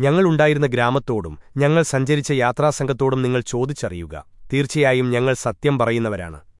ഞങ്ങളുണ്ടായിരുന്ന ഗ്രാമത്തോടും ഞങ്ങൾ സഞ്ചരിച്ച യാത്രാസംഘത്തോടും നിങ്ങൾ ചോദിച്ചറിയുക. തീർച്ചയായും ഞങ്ങൾ സത്യം പറയുന്നവരാണ്.